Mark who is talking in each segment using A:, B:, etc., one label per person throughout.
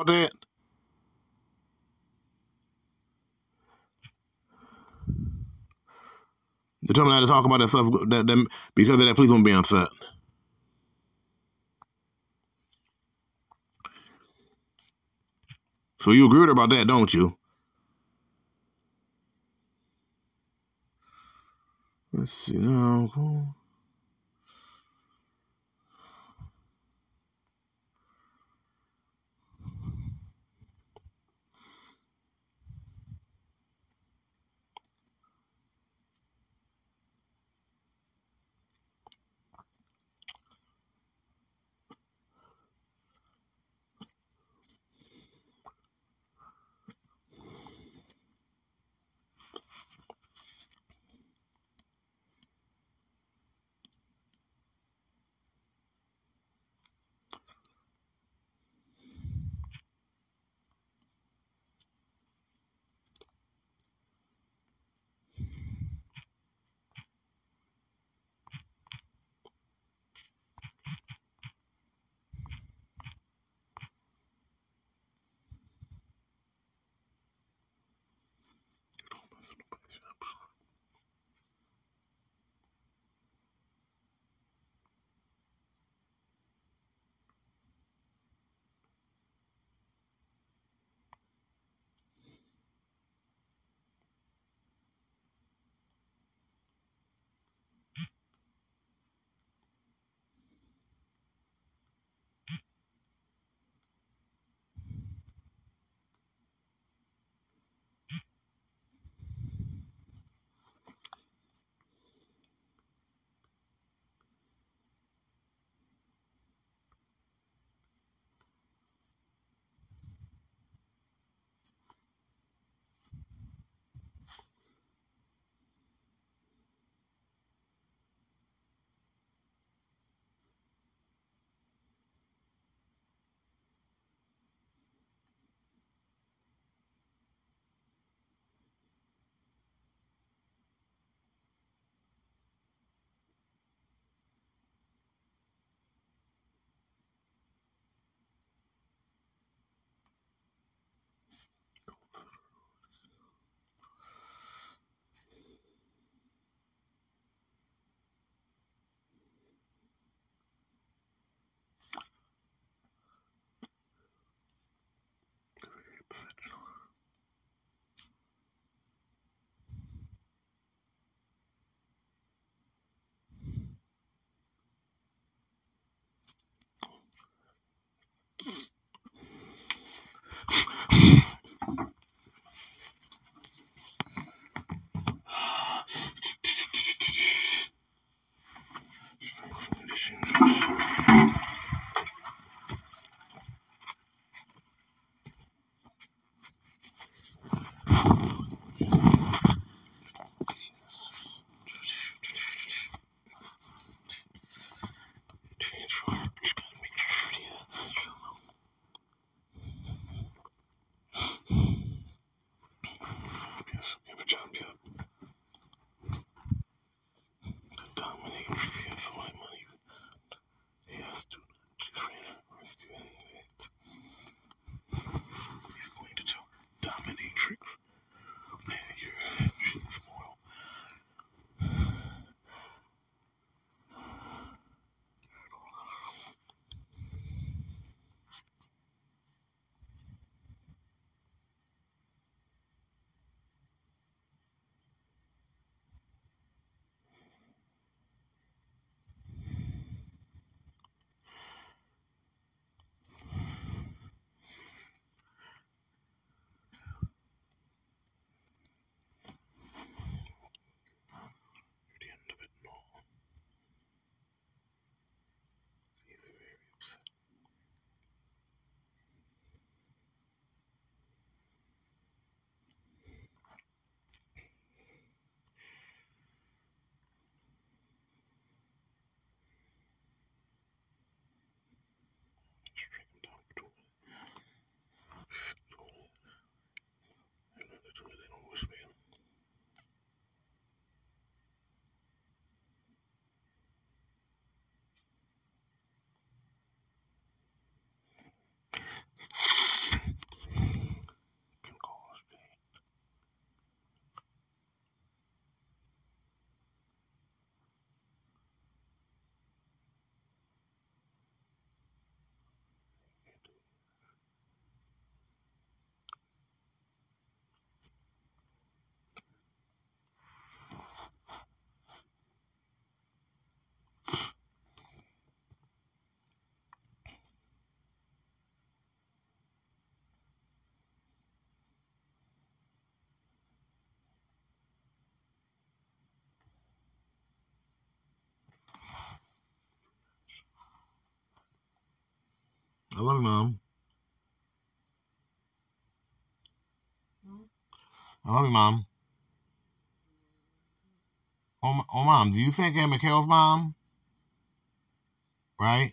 A: about that? They told me not to talk about that stuff that, that because of that. Please don't be upset. So you agree with her about that, don't you? Let's see now. I love you, mom. I love you, mom. Oh, oh, mom, do you think Aunt Mikhail's mom? Right?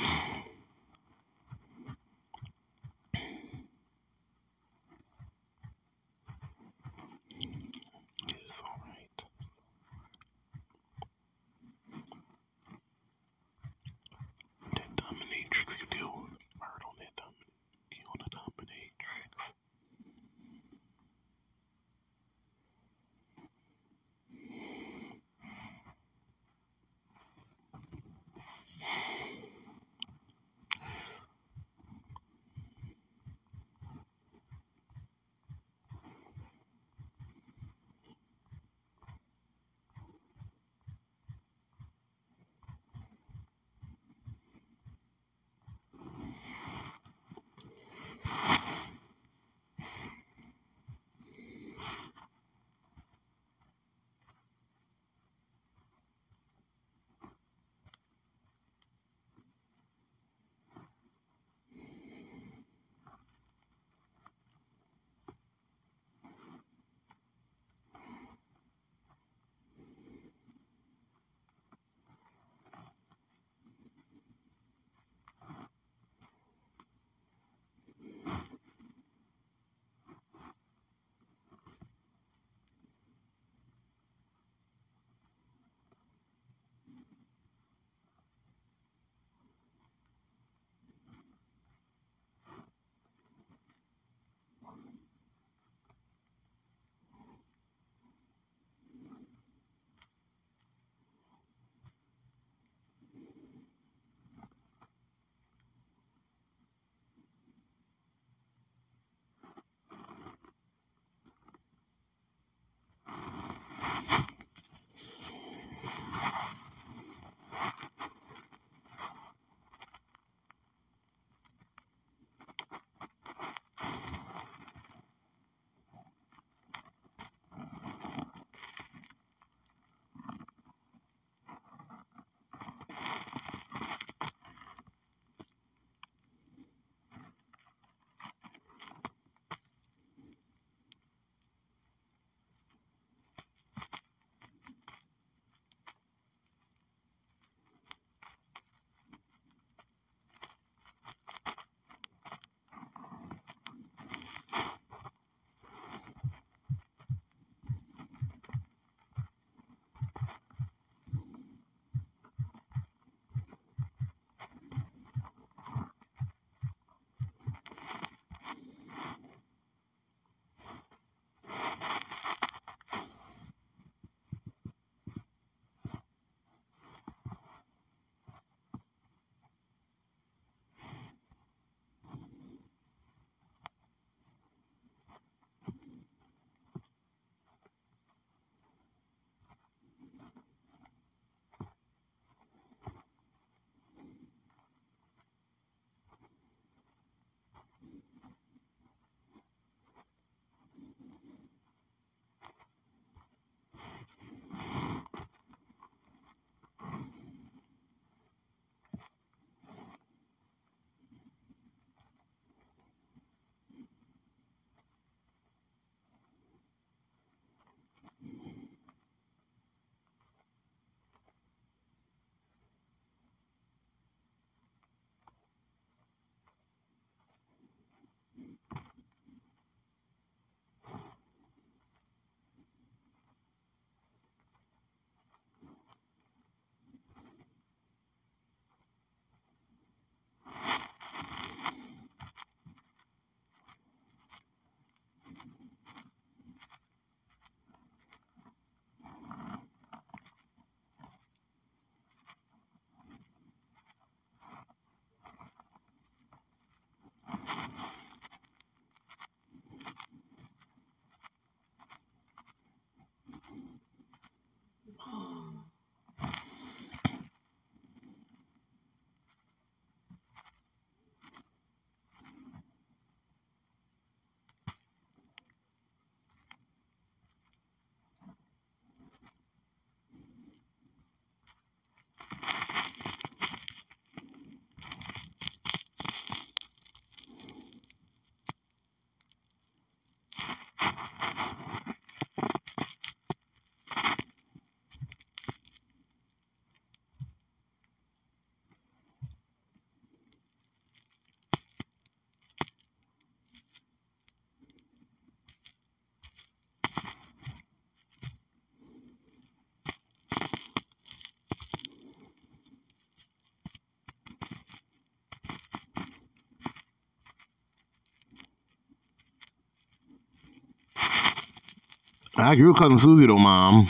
A: I with cousin Susie though, mom.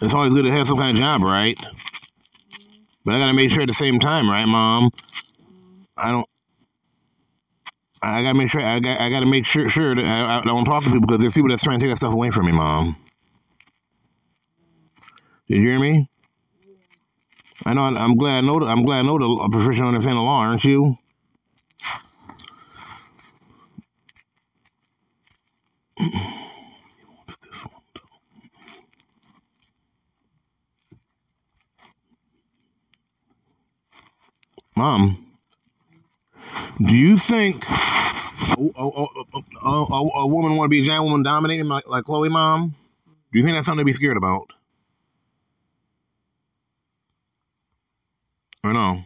A: It's always good to have some kind of job, right? But I gotta make sure at the same time, right, mom? I don't. I gotta make sure. I got. I gotta make sure sure that I, I don't talk to people because there's people that's trying to take that stuff away from me, mom. Did you hear me? I know. I'm glad. I know. I'm glad. I know the professional understand the law, aren't you? Mom, do you think a, a, a, a, woman want to be a giant woman dominating like, like Chloe, mom? Do you think that's something to be scared about? Or no?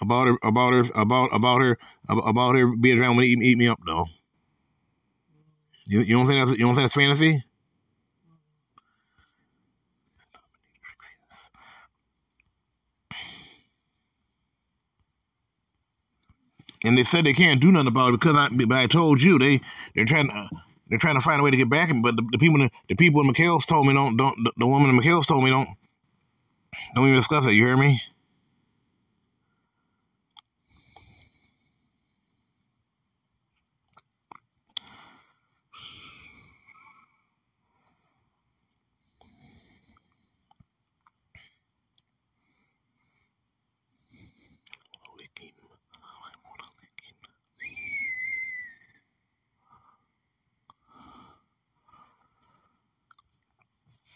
A: About her, about her, about about her, about her being a giant woman eat, eat me up though. You, you don't think that's you don't think that's fantasy? And they said they can't do nothing about it because I. But I told you they they're trying to they're trying to find a way to get back. But the, the people the people in McHale's told me don't don't the, the woman in McHale's told me don't don't even discuss it. You hear me?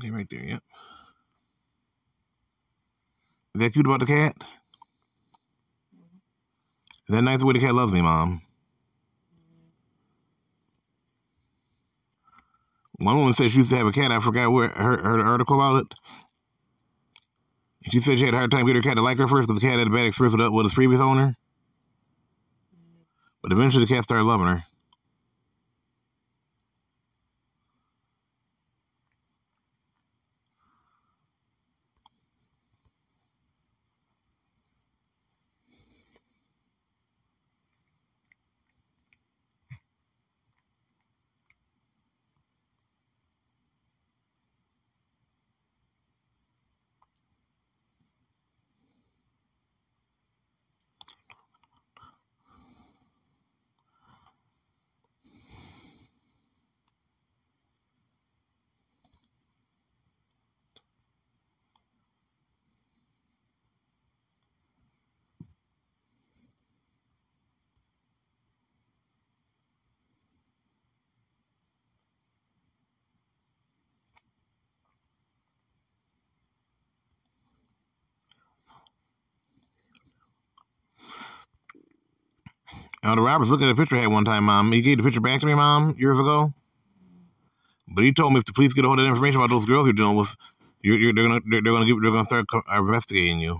A: Okay, right there. Yep. Is that cute about the cat? Is that nice the way the cat loves me, mom? One woman said she used to have a cat. I forgot where her an article about it. She said she had a hard time getting her cat to like her first because the cat had a bad experience with, with its previous owner. But eventually the cat started loving her. Now the Roberts looked at the picture I had one time, mom. He gave the picture back to me, mom, years ago. But he told me if the police get a hold of that information about those girls you're dealing with, you're, you're, they're gonna they're, they're gonna they're gonna start investigating you.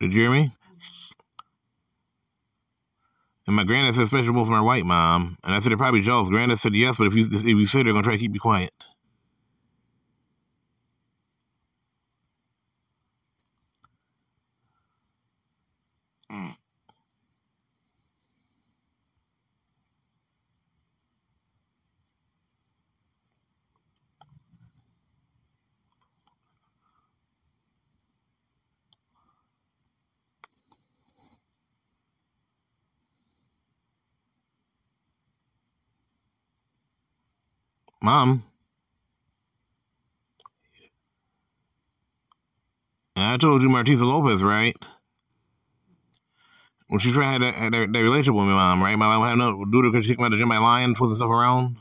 A: Did you hear me? And my granddad said, especially most of are white, mom. And I said, they're probably jealous. Granddad said yes, but if you if you say they're gonna try to keep you quiet, mom. I told you Martisa Lopez, right? When she tried that, that, that relationship with me, mom, right? My mom had no do because she came out of the gym by lying, twisting stuff around.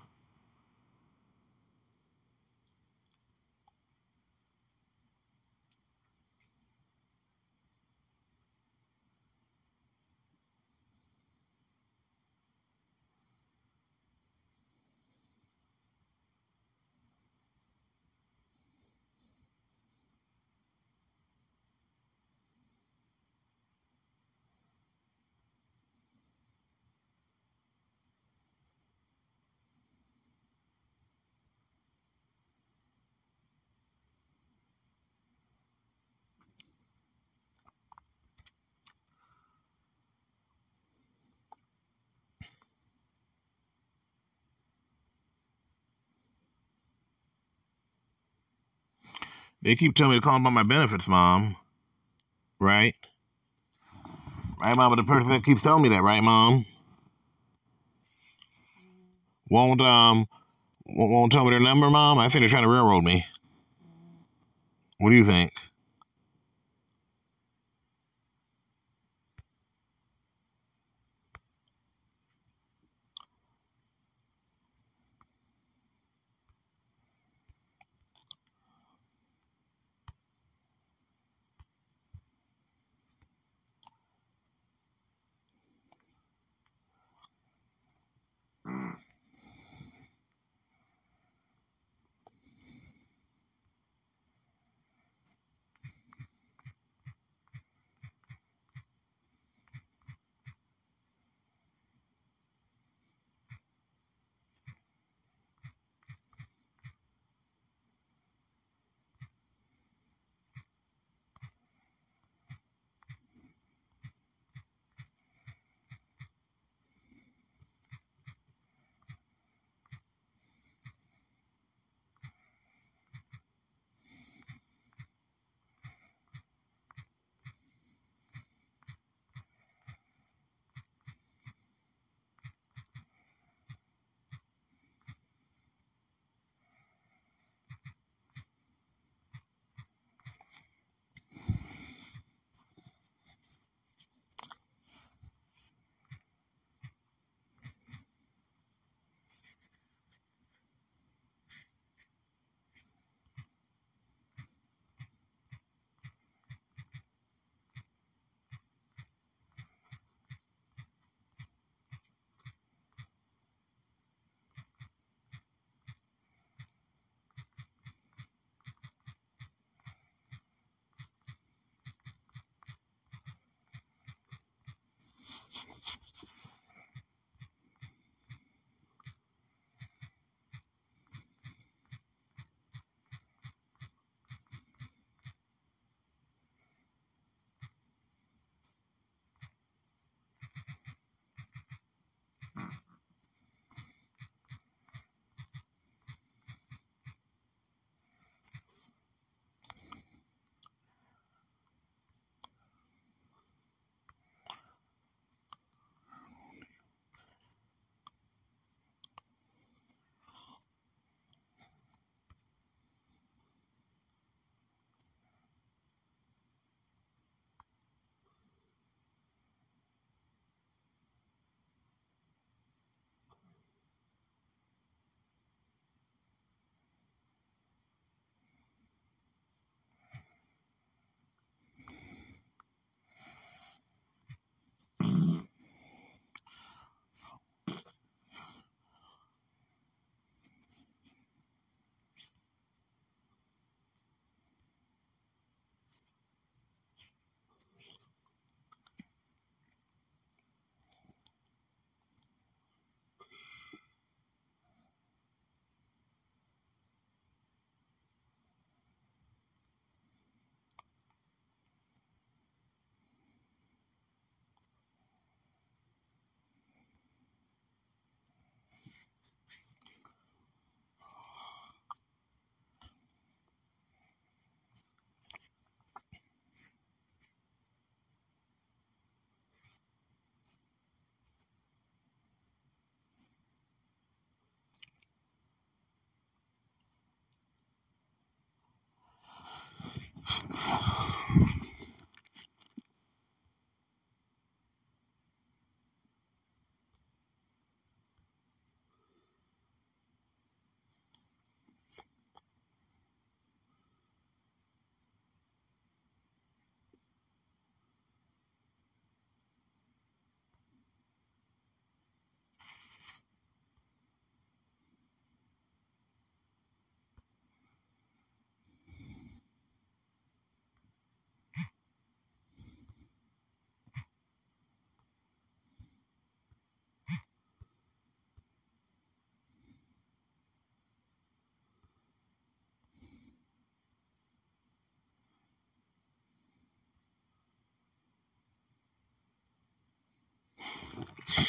A: They keep telling me to call about my benefits, mom. Right? Right, mom? But the person that keeps telling me that, right, mom? Won't um won't tell me their number, mom? I think they're trying to railroad me. What do you think?